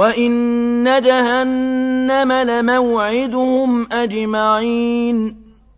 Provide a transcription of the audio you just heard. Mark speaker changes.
Speaker 1: وَإِنَّ جَهَنَّمَ لَمَوْعِدُهُمْ أَجْمَعِينَ